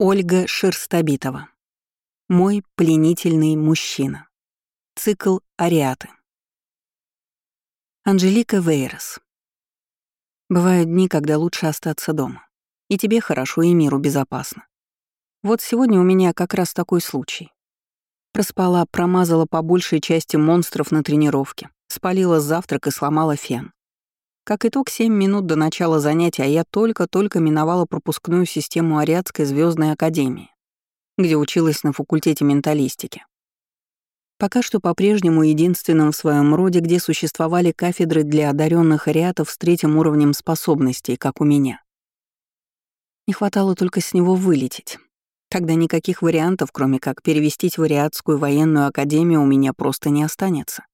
Ольга Шерстобитова. Мой пленительный мужчина. Цикл Ариаты. Анжелика Вейрос. Бывают дни, когда лучше остаться дома. И тебе хорошо, и миру безопасно. Вот сегодня у меня как раз такой случай. Проспала, промазала по большей части монстров на тренировке, спалила завтрак и сломала фен. Как итог, 7 минут до начала занятия, я только-только миновала пропускную систему Ариадской звездной академии, где училась на факультете менталистики. Пока что по-прежнему единственным в своем роде, где существовали кафедры для одаренных ариатов с третьим уровнем способностей, как у меня. Не хватало только с него вылететь. Тогда никаких вариантов, кроме как перевестить в Ариадскую военную академию, у меня просто не останется.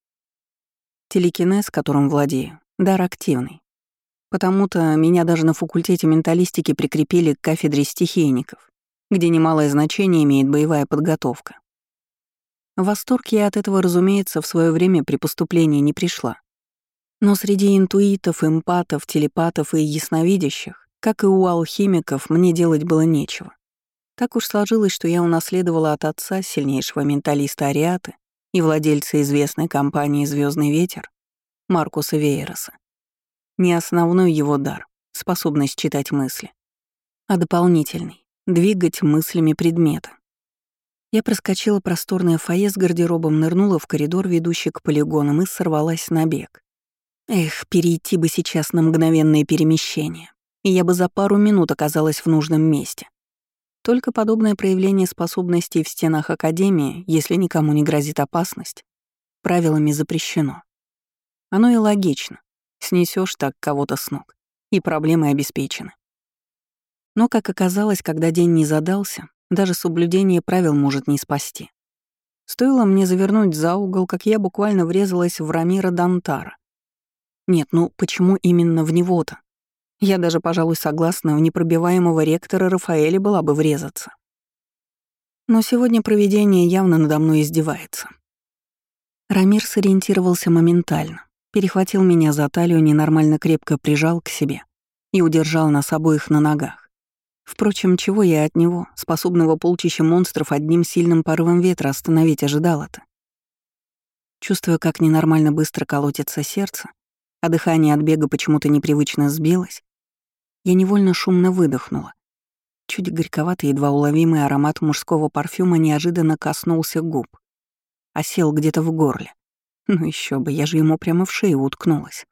Телекинез, которым владею, дар активный. Потому-то меня даже на факультете менталистики прикрепили к кафедре стихийников, где немалое значение имеет боевая подготовка. Восторг я от этого, разумеется, в свое время при поступлении не пришла. Но среди интуитов, эмпатов, телепатов и ясновидящих, как и у алхимиков, мне делать было нечего. Так уж сложилось, что я унаследовала от отца, сильнейшего менталиста Ариаты и владельца известной компании Звездный ветер, Маркуса Вейероса. Не основной его дар — способность читать мысли, а дополнительный — двигать мыслями предмета. Я проскочила просторное фойе с гардеробом, нырнула в коридор, ведущий к полигонам, и сорвалась на бег. Эх, перейти бы сейчас на мгновенное перемещение, и я бы за пару минут оказалась в нужном месте. Только подобное проявление способностей в стенах Академии, если никому не грозит опасность, правилами запрещено. Оно и логично. Снесешь так кого-то с ног, и проблемы обеспечены. Но, как оказалось, когда день не задался, даже соблюдение правил может не спасти. Стоило мне завернуть за угол, как я буквально врезалась в Рамира Дантара. Нет, ну почему именно в него-то? Я даже, пожалуй, согласна, в непробиваемого ректора Рафаэля была бы врезаться. Но сегодня проведение явно надо мной издевается. Рамир сориентировался моментально перехватил меня за талию, ненормально крепко прижал к себе и удержал нас обоих на ногах. Впрочем, чего я от него, способного полчища монстров, одним сильным порывом ветра остановить ожидала-то? Чувствуя, как ненормально быстро колотится сердце, а дыхание от бега почему-то непривычно сбилось, я невольно шумно выдохнула. Чуть горьковатый, едва уловимый аромат мужского парфюма неожиданно коснулся губ, осел где-то в горле. Ну еще бы, я же ему прямо в шею уткнулась.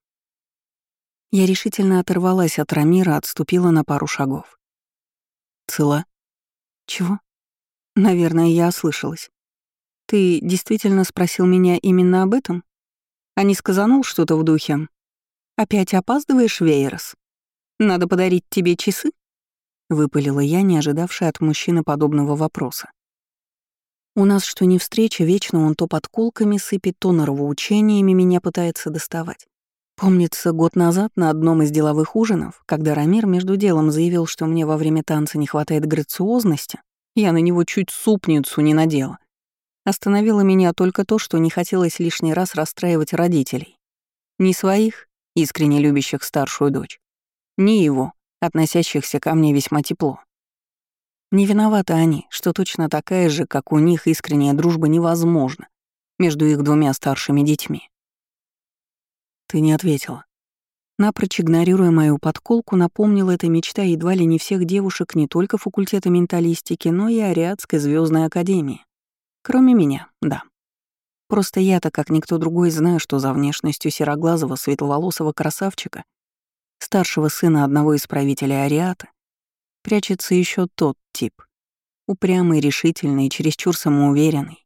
Я решительно оторвалась от Рамира, отступила на пару шагов. «Цела?» «Чего?» «Наверное, я ослышалась. Ты действительно спросил меня именно об этом? А не сказанул что-то в духе? Опять опаздываешь, Вейрос? Надо подарить тебе часы?» Выпалила я, не ожидавшая от мужчины подобного вопроса. У нас что ни встреча, вечно он то подколками сыпет, то норовоучениями меня пытается доставать. Помнится, год назад на одном из деловых ужинов, когда Рамир между делом заявил, что мне во время танца не хватает грациозности, я на него чуть супницу не надела. Остановило меня только то, что не хотелось лишний раз расстраивать родителей. Ни своих, искренне любящих старшую дочь, ни его, относящихся ко мне весьма тепло. Не виноваты они, что точно такая же, как у них, искренняя дружба невозможна между их двумя старшими детьми. Ты не ответила. Напрочь игнорируя мою подколку, напомнила эта мечта едва ли не всех девушек не только факультета менталистики, но и Ариадской звездной академии. Кроме меня, да. Просто я-то, как никто другой, знаю, что за внешностью сероглазого светловолосого красавчика, старшего сына одного из правителей Ариаты, прячется еще тот тип. Упрямый, решительный, чересчур самоуверенный.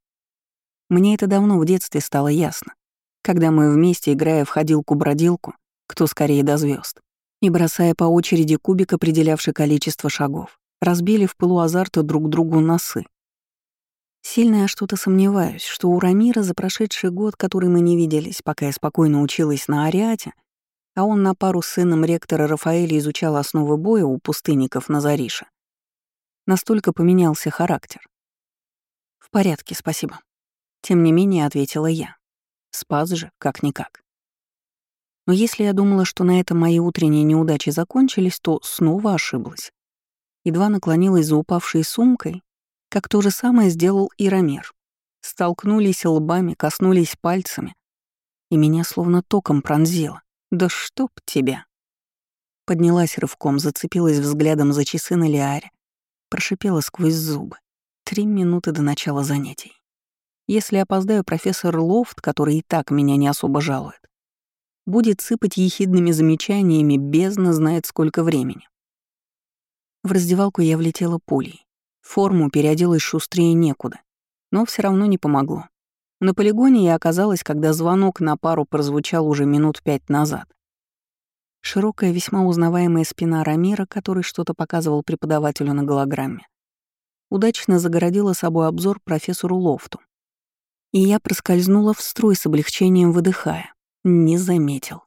Мне это давно в детстве стало ясно, когда мы вместе, играя в ходилку-бродилку, кто скорее до звезд, и бросая по очереди кубик, определявший количество шагов, разбили в пылу азарта друг другу носы. Сильно я что-то сомневаюсь, что у Рамира за прошедший год, который мы не виделись, пока я спокойно училась на Ариате, а он на пару с сыном ректора Рафаэля изучал основы боя у пустынников на Зарише. Настолько поменялся характер. «В порядке, спасибо». Тем не менее, ответила я. Спас же, как-никак. Но если я думала, что на этом мои утренние неудачи закончились, то снова ошиблась. Едва наклонилась за упавшей сумкой, как то же самое сделал и Рамир. Столкнулись лбами, коснулись пальцами, и меня словно током пронзило. «Да чтоб тебя!» Поднялась рывком, зацепилась взглядом за часы на Лиаре, прошипела сквозь зубы. Три минуты до начала занятий. Если опоздаю, профессор Лофт, который и так меня не особо жалует, будет сыпать ехидными замечаниями, бездна знает сколько времени. В раздевалку я влетела пулей. Форму переоделась шустрее некуда, но все равно не помогло. На полигоне я оказалась, когда звонок на пару прозвучал уже минут пять назад. Широкая, весьма узнаваемая спина Рамира, который что-то показывал преподавателю на голограмме, удачно загородила собой обзор профессору Лофту. И я проскользнула в строй с облегчением, выдыхая. Не заметил.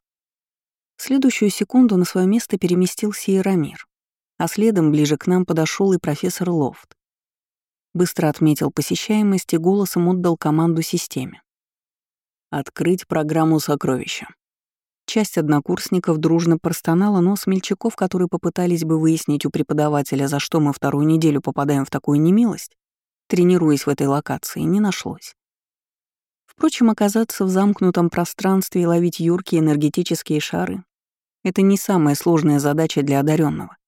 В следующую секунду на свое место переместился и Рамир, а следом ближе к нам подошел и профессор Лофт. Быстро отметил посещаемость и голосом отдал команду системе. «Открыть программу сокровища». Часть однокурсников дружно простонала, но смельчаков, которые попытались бы выяснить у преподавателя, за что мы вторую неделю попадаем в такую немилость, тренируясь в этой локации, не нашлось. Впрочем, оказаться в замкнутом пространстве и ловить юркие энергетические шары — это не самая сложная задача для одаренного.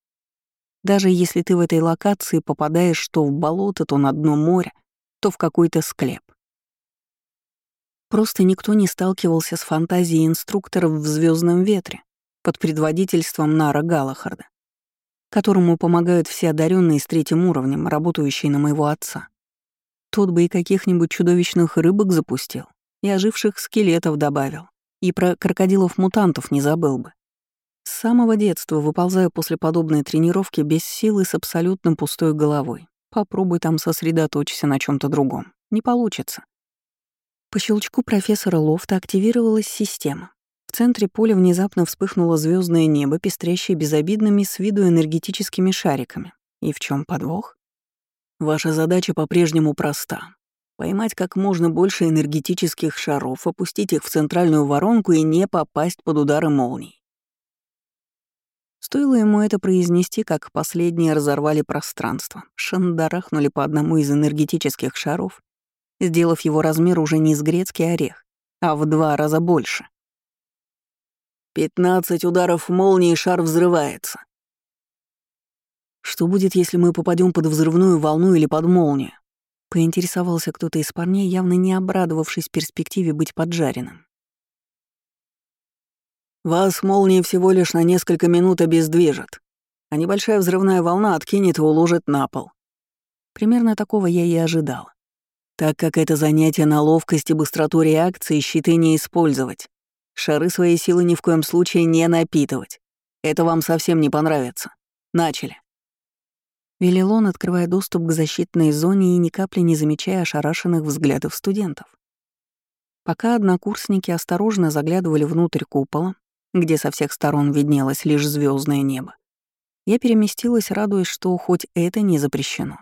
Даже если ты в этой локации попадаешь то в болото, то на дно моря, то в какой-то склеп. Просто никто не сталкивался с фантазией инструкторов в звездном ветре под предводительством Нара Галахарда, которому помогают все одаренные с третьим уровнем, работающие на моего отца. Тот бы и каких-нибудь чудовищных рыбок запустил, и оживших скелетов добавил, и про крокодилов-мутантов не забыл бы. С самого детства выползаю после подобной тренировки без силы с абсолютно пустой головой. Попробуй там сосредоточься на чем то другом. Не получится. По щелчку профессора Лофта активировалась система. В центре поля внезапно вспыхнуло звездное небо, пестрящее безобидными с виду энергетическими шариками. И в чем подвох? Ваша задача по-прежнему проста. Поймать как можно больше энергетических шаров, опустить их в центральную воронку и не попасть под удары молний. Стоило ему это произнести, как последние разорвали пространство, шандарахнули по одному из энергетических шаров, сделав его размер уже не с грецкий орех, а в два раза больше. «Пятнадцать ударов молнии, шар взрывается». «Что будет, если мы попадем под взрывную волну или под молнию?» — поинтересовался кто-то из парней, явно не обрадовавшись перспективе быть поджаренным. Вас молния всего лишь на несколько минут обездвижит, а небольшая взрывная волна откинет и уложит на пол. Примерно такого я и ожидал. Так как это занятие на ловкость и быстроту реакции, щиты не использовать. Шары своей силы ни в коем случае не напитывать. Это вам совсем не понравится. Начали. Велел он, открывая доступ к защитной зоне и ни капли не замечая ошарашенных взглядов студентов. Пока однокурсники осторожно заглядывали внутрь купола, где со всех сторон виднелось лишь звездное небо. Я переместилась, радуясь, что хоть это не запрещено.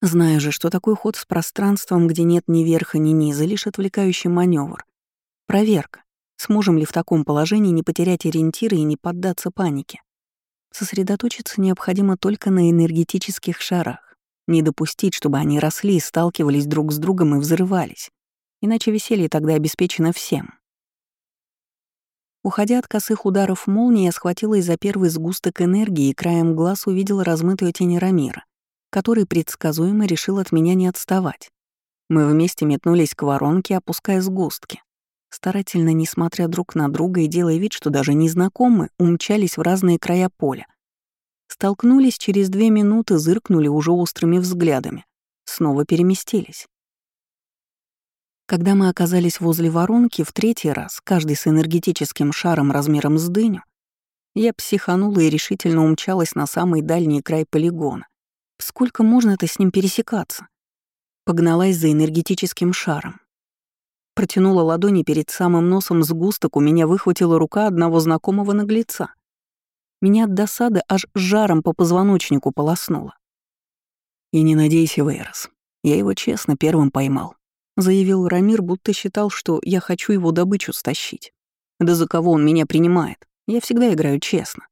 Зная же, что такой ход с пространством, где нет ни верха, ни низа, лишь отвлекающий маневр. Проверка. Сможем ли в таком положении не потерять ориентиры и не поддаться панике? Сосредоточиться необходимо только на энергетических шарах. Не допустить, чтобы они росли, сталкивались друг с другом и взрывались. Иначе веселье тогда обеспечено всем. Уходя от косых ударов молнии, я схватилась за первый сгусток энергии и краем глаз увидела размытую тень Рамира, который предсказуемо решил от меня не отставать. Мы вместе метнулись к воронке, опуская сгустки. Старательно, не смотря друг на друга и делая вид, что даже незнакомы, умчались в разные края поля. Столкнулись через две минуты, зыркнули уже острыми взглядами. Снова переместились. Когда мы оказались возле воронки в третий раз, каждый с энергетическим шаром размером с дыню, я психанула и решительно умчалась на самый дальний край полигона. Сколько можно-то с ним пересекаться? Погналась за энергетическим шаром. Протянула ладони перед самым носом сгусток, у меня выхватила рука одного знакомого наглеца. Меня от досады аж жаром по позвоночнику полоснуло. И не надейся, Вейрос. Я его честно первым поймал заявил Рамир, будто считал, что я хочу его добычу стащить. Да за кого он меня принимает? Я всегда играю честно.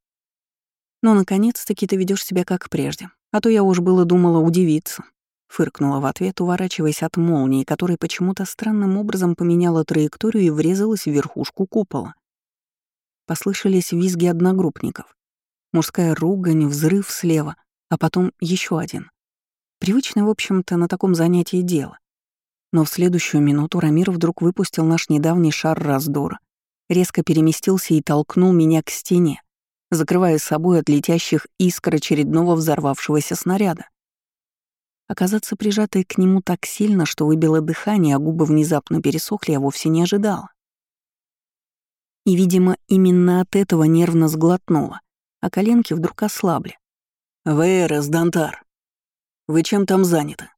Но наконец-таки ты ведешь себя как прежде. А то я уж было думала удивиться. Фыркнула в ответ, уворачиваясь от молнии, которая почему-то странным образом поменяла траекторию и врезалась в верхушку купола. Послышались визги одногруппников. Мужская ругань, взрыв слева, а потом еще один. Привычное, в общем-то, на таком занятии дело. Но в следующую минуту Рамир вдруг выпустил наш недавний шар раздора, резко переместился и толкнул меня к стене, закрывая собой от летящих искр очередного взорвавшегося снаряда. Оказаться прижатой к нему так сильно, что выбило дыхание, а губы внезапно пересохли, я вовсе не ожидала. И, видимо, именно от этого нервно сглотнула, а коленки вдруг ослабли. «Вейрес, Дантар, вы чем там заняты?»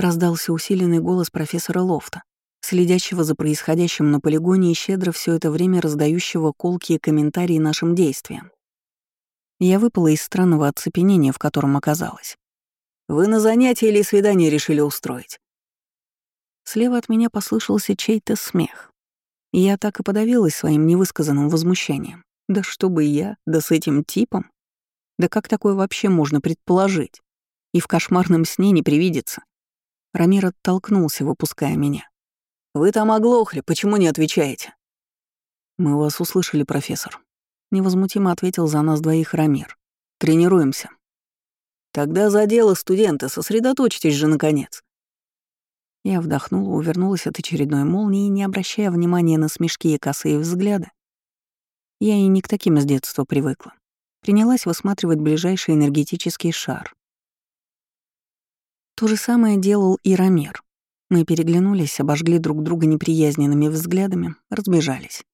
Раздался усиленный голос профессора Лофта, следящего за происходящим на полигоне и щедро все это время раздающего колкие комментарии нашим действиям. Я выпала из странного оцепенения, в котором оказалась. Вы на занятие или свидание решили устроить?» Слева от меня послышался чей-то смех. И я так и подавилась своим невысказанным возмущением. Да чтобы я, да с этим типом? Да как такое вообще можно предположить? И в кошмарном сне не привидится. Рамир оттолкнулся, выпуская меня. «Вы там оглохли, почему не отвечаете?» «Мы вас услышали, профессор», — невозмутимо ответил за нас двоих Рамир. «Тренируемся». Тогда за дело, студенты, сосредоточьтесь же, наконец. Я вдохнула, увернулась от очередной молнии, не обращая внимания на смешки и косые взгляды. Я и не к таким с детства привыкла. Принялась высматривать ближайший энергетический шар. То же самое делал и Рамир. Мы переглянулись, обожгли друг друга неприязненными взглядами, разбежались.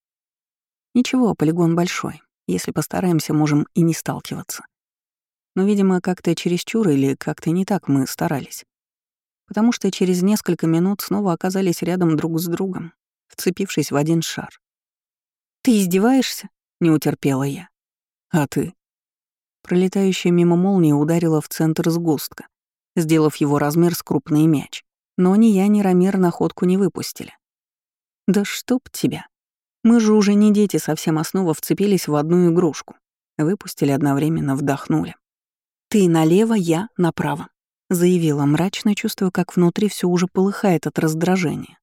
Ничего, полигон большой. Если постараемся, можем и не сталкиваться. Но, видимо, как-то чересчур или как-то не так мы старались. Потому что через несколько минут снова оказались рядом друг с другом, вцепившись в один шар. «Ты издеваешься?» — не утерпела я. «А ты?» Пролетающая мимо молния ударила в центр сгустка, сделав его размер с крупный мяч. Но ни я, ни Рамир находку не выпустили. «Да чтоб тебя! Мы же уже не дети, совсем основа вцепились в одну игрушку. Выпустили одновременно, вдохнули. «Ты налево, я направо», — заявила мрачно, чувствуя, как внутри все уже полыхает от раздражения.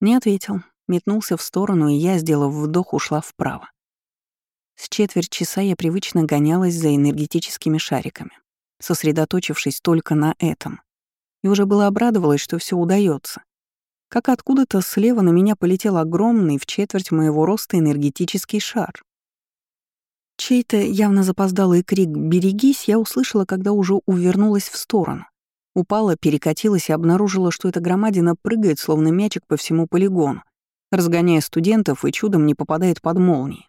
Не ответил, метнулся в сторону, и я, сделав вдох, ушла вправо. С четверть часа я привычно гонялась за энергетическими шариками, сосредоточившись только на этом. И уже было обрадовалась, что все удается. Как откуда-то слева на меня полетел огромный в четверть моего роста энергетический шар. Чей-то явно запоздалый крик «Берегись!» я услышала, когда уже увернулась в сторону. Упала, перекатилась и обнаружила, что эта громадина прыгает, словно мячик по всему полигону, разгоняя студентов и чудом не попадает под молнии.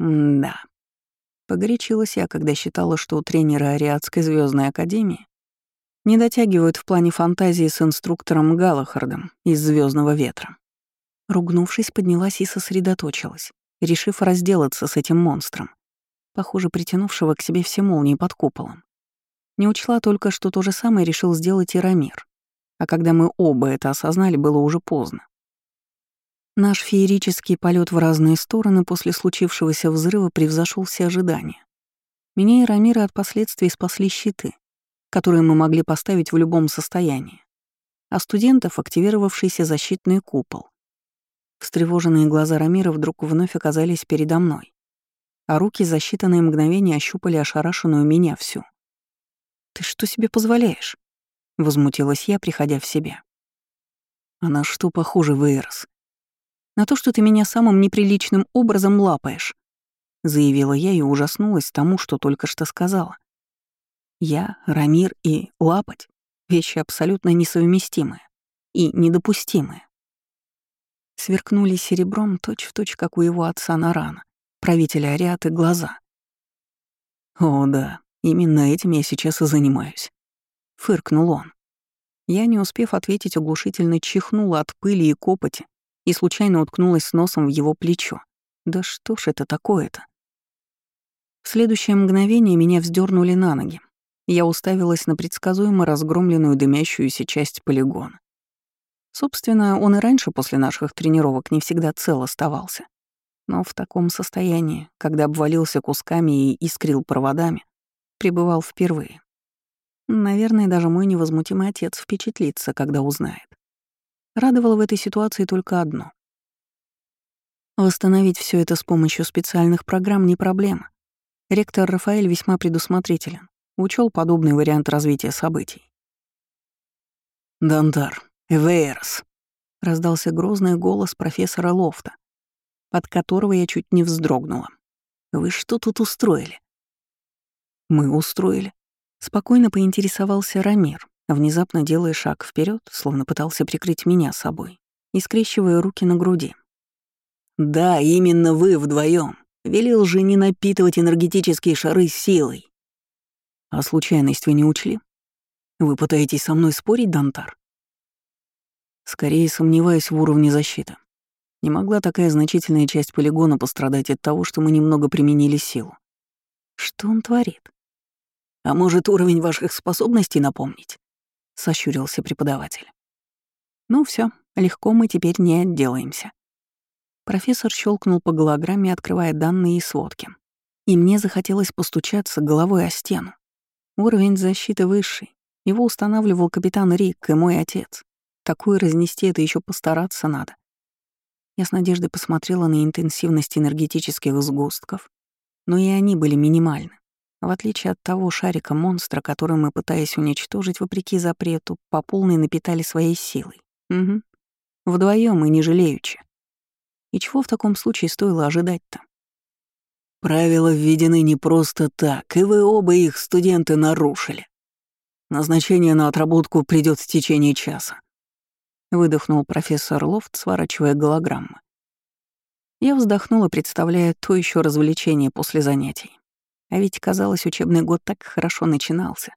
М-да. Погорячилась я, когда считала, что тренеры Ариадской звездной академии не дотягивают в плане фантазии с инструктором Галахардом из Звездного ветра. Ругнувшись, поднялась и сосредоточилась, решив разделаться с этим монстром похоже, притянувшего к себе все молнии под куполом. Не учла только, что то же самое решил сделать и Рамир. А когда мы оба это осознали, было уже поздно. Наш феерический полет в разные стороны после случившегося взрыва превзошел все ожидания. Меня и Рамира от последствий спасли щиты, которые мы могли поставить в любом состоянии, а студентов — активировавшийся защитный купол. Встревоженные глаза Рамира вдруг вновь оказались передо мной а руки за считанные мгновения ощупали ошарашенную меня всю. «Ты что себе позволяешь?» — возмутилась я, приходя в себя. «А на что похоже, Вейрос?» «На то, что ты меня самым неприличным образом лапаешь», — заявила я и ужаснулась тому, что только что сказала. Я, Рамир и лапать — вещи абсолютно несовместимые и недопустимые. Сверкнули серебром точь-в-точь, точь, как у его отца Нарана правителя Ариаты глаза. «О да, именно этим я сейчас и занимаюсь», — фыркнул он. Я, не успев ответить, оглушительно чихнула от пыли и копоти и случайно уткнулась носом в его плечо. Да что ж это такое-то? В следующее мгновение меня вздернули на ноги. Я уставилась на предсказуемо разгромленную дымящуюся часть полигона. Собственно, он и раньше после наших тренировок не всегда цел оставался. Но в таком состоянии, когда обвалился кусками и искрил проводами, пребывал впервые. Наверное, даже мой невозмутимый отец впечатлится, когда узнает. Радовало в этой ситуации только одно. Восстановить все это с помощью специальных программ не проблема. Ректор Рафаэль весьма предусмотрителен, учел подобный вариант развития событий. «Дантар, Эвейрос», — раздался грозный голос профессора Лофта, под которого я чуть не вздрогнула. «Вы что тут устроили?» «Мы устроили», — спокойно поинтересовался Рамир, внезапно делая шаг вперед, словно пытался прикрыть меня собой, и скрещивая руки на груди. «Да, именно вы вдвоем. Велел же не напитывать энергетические шары силой». «А случайность вы не учли? Вы пытаетесь со мной спорить, Дантар?» Скорее сомневаюсь в уровне защиты. Не могла такая значительная часть полигона пострадать от того, что мы немного применили силу. Что он творит? А может, уровень ваших способностей напомнить? Сощурился преподаватель. Ну все, легко мы теперь не отделаемся. Профессор щелкнул по голограмме, открывая данные и сводки. И мне захотелось постучаться головой о стену. Уровень защиты высший. Его устанавливал капитан Рик и мой отец. Такую разнести это еще постараться надо. Я с надеждой посмотрела на интенсивность энергетических сгустков, но и они были минимальны. В отличие от того шарика-монстра, который мы, пытаясь уничтожить вопреки запрету, по полной напитали своей силой. Угу. Вдвоем и не жалеючи. И чего в таком случае стоило ожидать-то? Правила введены не просто так, и вы оба их студенты нарушили. Назначение на отработку придет в течение часа. Выдохнул профессор Лофт, сворачивая голограммы. Я вздохнула, представляя то еще развлечение после занятий. А ведь, казалось, учебный год так хорошо начинался.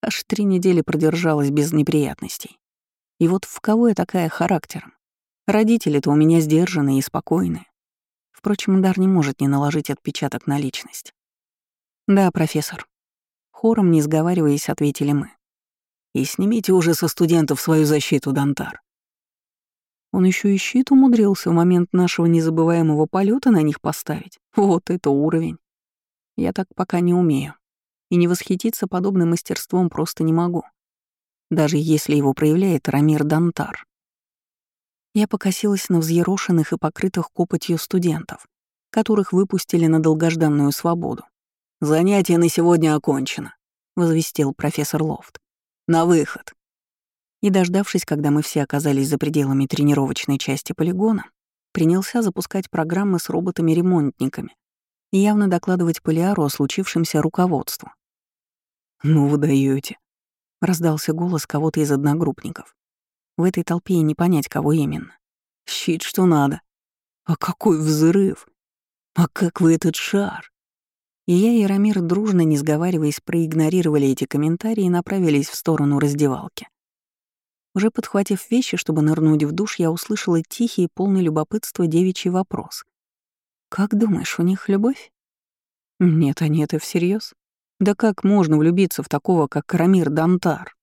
Аж три недели продержалась без неприятностей. И вот в кого я такая характером? Родители-то у меня сдержанные и спокойные. Впрочем, дар не может не наложить отпечаток на личность. «Да, профессор». Хором, не сговариваясь, ответили мы. «И снимите уже со студентов свою защиту, Дантар». Он еще и щит умудрился в момент нашего незабываемого полета на них поставить. Вот это уровень. Я так пока не умею. И не восхититься подобным мастерством просто не могу. Даже если его проявляет Рамир Дантар. Я покосилась на взъерошенных и покрытых копотью студентов, которых выпустили на долгожданную свободу. «Занятие на сегодня окончено», — возвестил профессор Лофт. «На выход». И, дождавшись, когда мы все оказались за пределами тренировочной части полигона, принялся запускать программы с роботами-ремонтниками и явно докладывать Полиару о случившемся руководству. «Ну вы даёте», — раздался голос кого-то из одногруппников. В этой толпе и не понять, кого именно. Щит, что надо. А какой взрыв! А как вы этот шар? И я и Рамир дружно, не сговариваясь, проигнорировали эти комментарии и направились в сторону раздевалки. Уже подхватив вещи, чтобы нырнуть в душ, я услышала тихий, полный любопытства девичий вопрос. «Как думаешь, у них любовь?» «Нет, они это всерьез. Да как можно влюбиться в такого, как Рамир Дантар?»